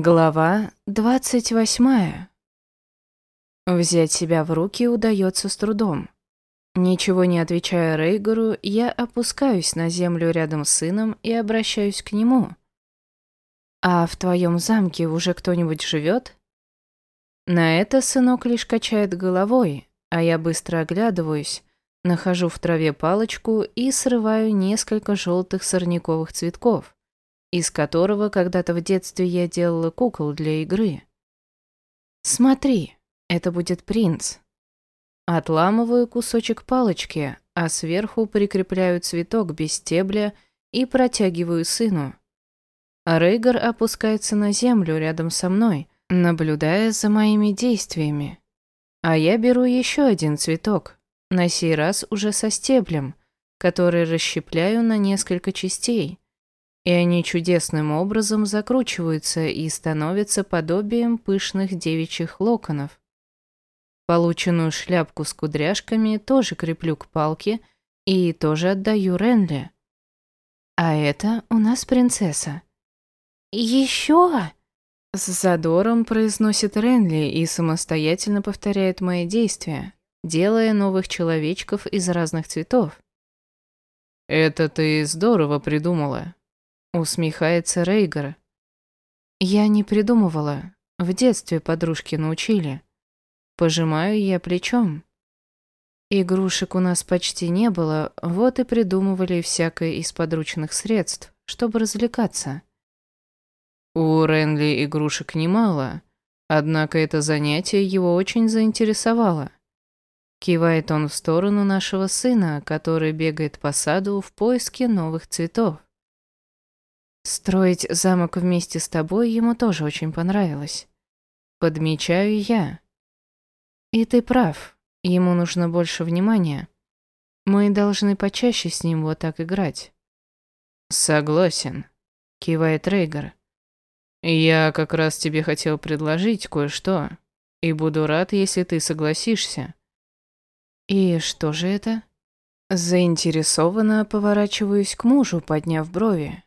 Глава двадцать восьмая. Взять себя в руки удается с трудом. Ничего не отвечая Рейгору, я опускаюсь на землю рядом с сыном и обращаюсь к нему. «А в твоем замке уже кто-нибудь живет?» На это сынок лишь качает головой, а я быстро оглядываюсь, нахожу в траве палочку и срываю несколько желтых сорняковых цветков из которого когда-то в детстве я делала кукол для игры. Смотри, это будет принц. Отламываю кусочек палочки, а сверху прикрепляю цветок без стебля и протягиваю сыну. Рейгар опускается на землю рядом со мной, наблюдая за моими действиями. А я беру еще один цветок, на сей раз уже со стеблем, который расщепляю на несколько частей, и они чудесным образом закручиваются и становятся подобием пышных девичьих локонов. Полученную шляпку с кудряшками тоже креплю к палке и тоже отдаю Ренли. А это у нас принцесса. Еще? С задором произносит Ренли и самостоятельно повторяет мои действия, делая новых человечков из разных цветов. «Это ты здорово придумала», Усмехается Рейгар. Я не придумывала. В детстве подружки научили. Пожимаю я плечом. Игрушек у нас почти не было, вот и придумывали всякое из подручных средств, чтобы развлекаться. У Ренли игрушек немало, однако это занятие его очень заинтересовало. Кивает он в сторону нашего сына, который бегает по саду в поиске новых цветов. Строить замок вместе с тобой ему тоже очень понравилось. Подмечаю я. И ты прав, ему нужно больше внимания. Мы должны почаще с ним вот так играть. Согласен, кивает Рейгар. Я как раз тебе хотел предложить кое-что, и буду рад, если ты согласишься. И что же это? Заинтересованно поворачиваюсь к мужу, подняв брови.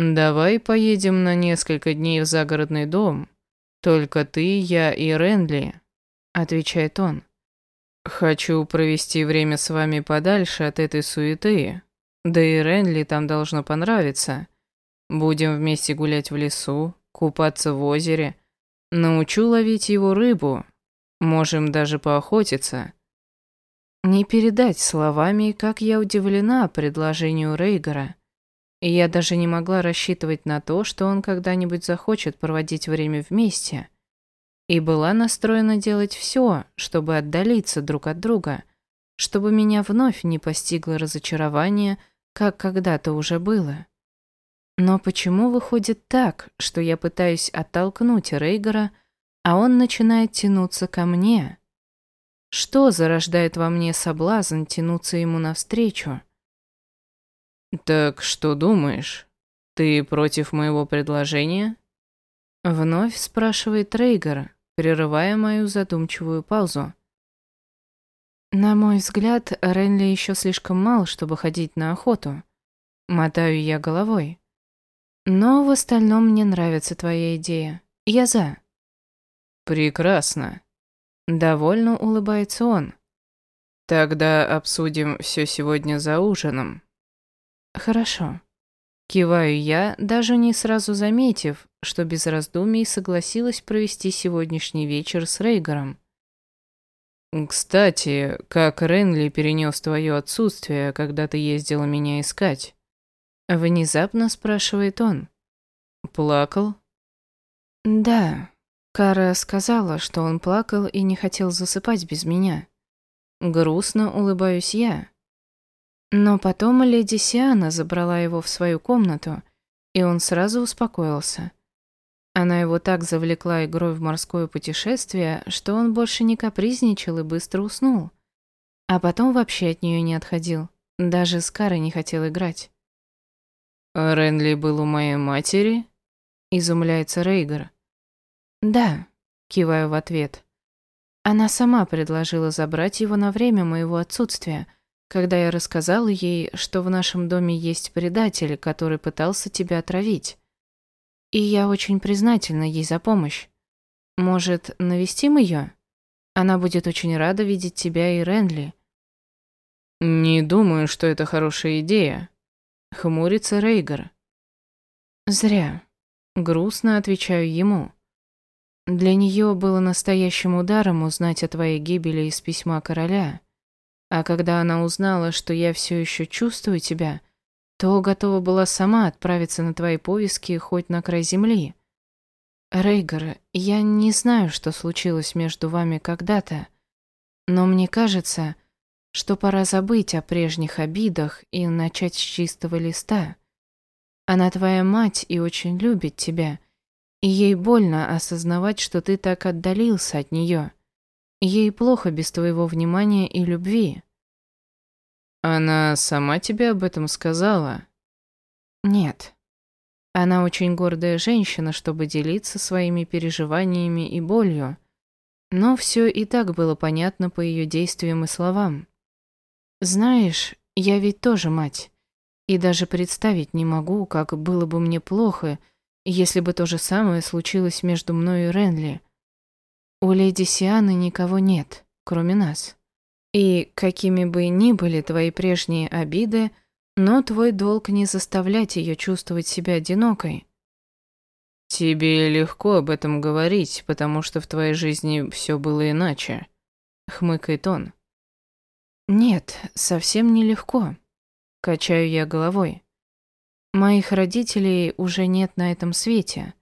«Давай поедем на несколько дней в загородный дом. Только ты, я и Ренли», — отвечает он. «Хочу провести время с вами подальше от этой суеты. Да и Ренли там должно понравиться. Будем вместе гулять в лесу, купаться в озере. Научу ловить его рыбу. Можем даже поохотиться». Не передать словами, как я удивлена предложению Рейгара. И я даже не могла рассчитывать на то, что он когда-нибудь захочет проводить время вместе. И была настроена делать все, чтобы отдалиться друг от друга, чтобы меня вновь не постигло разочарование, как когда-то уже было. Но почему выходит так, что я пытаюсь оттолкнуть Рейгора, а он начинает тянуться ко мне? Что зарождает во мне соблазн тянуться ему навстречу? «Так что думаешь? Ты против моего предложения?» Вновь спрашивает Рейгар, прерывая мою задумчивую паузу. На мой взгляд, Ренли еще слишком мал, чтобы ходить на охоту. Мотаю я головой. Но в остальном мне нравится твоя идея. Я за. Прекрасно. Довольно улыбается он. Тогда обсудим все сегодня за ужином. Хорошо. Киваю я, даже не сразу заметив, что без раздумий согласилась провести сегодняшний вечер с Рейгором. «Кстати, как Ренли перенес твое отсутствие, когда ты ездила меня искать?» Внезапно спрашивает он. «Плакал?» «Да». Кара сказала, что он плакал и не хотел засыпать без меня. Грустно улыбаюсь я. Но потом леди Сиана забрала его в свою комнату, и он сразу успокоился. Она его так завлекла игрой в морское путешествие, что он больше не капризничал и быстро уснул. А потом вообще от нее не отходил. Даже с Карой не хотел играть. «Ренли был у моей матери?» – изумляется Рейгар. «Да», – киваю в ответ. Она сама предложила забрать его на время моего отсутствия – когда я рассказала ей, что в нашем доме есть предатель, который пытался тебя отравить. и я очень признательна ей за помощь. Может, навестим ее? Она будет очень рада видеть тебя и Ренли. Не думаю, что это хорошая идея. Хмурится Рейгар. Зря. Грустно отвечаю ему. Для нее было настоящим ударом узнать о твоей гибели из письма короля. А когда она узнала, что я все еще чувствую тебя, то готова была сама отправиться на твои повестки хоть на край земли. Рейгар, я не знаю, что случилось между вами когда-то, но мне кажется, что пора забыть о прежних обидах и начать с чистого листа. Она твоя мать и очень любит тебя, и ей больно осознавать, что ты так отдалился от нее. Ей плохо без твоего внимания и любви. Она сама тебе об этом сказала? Нет. Она очень гордая женщина, чтобы делиться своими переживаниями и болью. Но все и так было понятно по ее действиям и словам. Знаешь, я ведь тоже мать. И даже представить не могу, как было бы мне плохо, если бы то же самое случилось между мной и Ренли. У леди Сианы никого нет, кроме нас. И какими бы ни были твои прежние обиды, но твой долг не заставлять ее чувствовать себя одинокой. Тебе легко об этом говорить, потому что в твоей жизни все было иначе, хмыкает он. Нет, совсем не легко. Качаю я головой. Моих родителей уже нет на этом свете.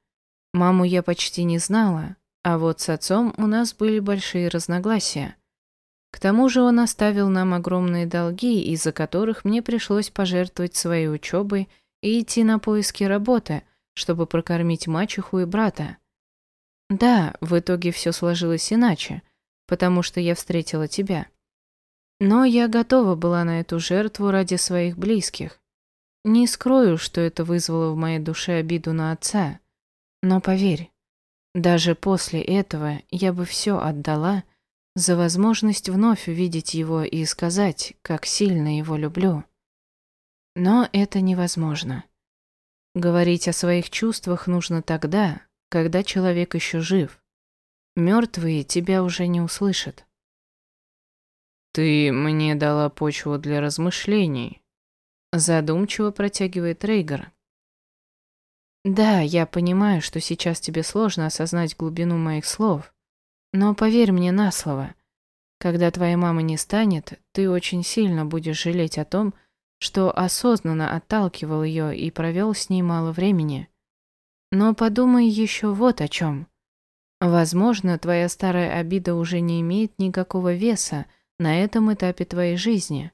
Маму я почти не знала, а вот с отцом у нас были большие разногласия. К тому же он оставил нам огромные долги, из-за которых мне пришлось пожертвовать своей учебой и идти на поиски работы, чтобы прокормить мачеху и брата. Да, в итоге все сложилось иначе, потому что я встретила тебя. Но я готова была на эту жертву ради своих близких. Не скрою, что это вызвало в моей душе обиду на отца. Но поверь, даже после этого я бы все отдала, за возможность вновь увидеть его и сказать, как сильно его люблю. Но это невозможно. Говорить о своих чувствах нужно тогда, когда человек еще жив. Мертвые тебя уже не услышат. «Ты мне дала почву для размышлений», — задумчиво протягивает Рейгар. «Да, я понимаю, что сейчас тебе сложно осознать глубину моих слов, но поверь мне на слово, когда твоя мама не станет, ты очень сильно будешь жалеть о том, что осознанно отталкивал ее и провел с ней мало времени. Но подумай еще вот о чем. Возможно, твоя старая обида уже не имеет никакого веса на этом этапе твоей жизни.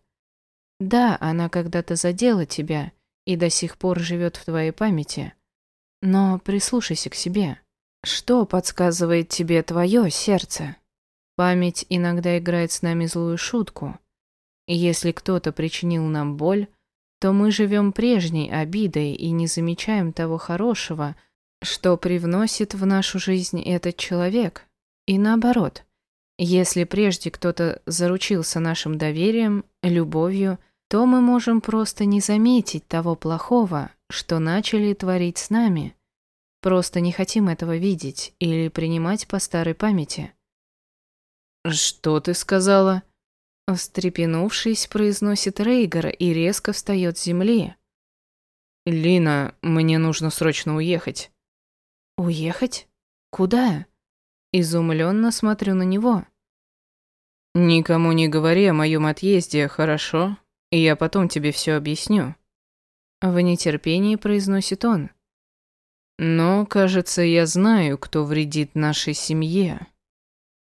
Да, она когда-то задела тебя и до сих пор живет в твоей памяти. Но прислушайся к себе. Что подсказывает тебе твое сердце? Память иногда играет с нами злую шутку. Если кто-то причинил нам боль, то мы живем прежней обидой и не замечаем того хорошего, что привносит в нашу жизнь этот человек. И наоборот, если прежде кто-то заручился нашим доверием, любовью, то мы можем просто не заметить того плохого, что начали творить с нами – Просто не хотим этого видеть или принимать по старой памяти. «Что ты сказала?» Встрепенувшись, произносит Рейгар и резко встает с земли. «Лина, мне нужно срочно уехать». «Уехать? Куда?» Изумленно смотрю на него. «Никому не говори о моем отъезде, хорошо? И я потом тебе все объясню». В нетерпении произносит он. Но, кажется, я знаю, кто вредит нашей семье.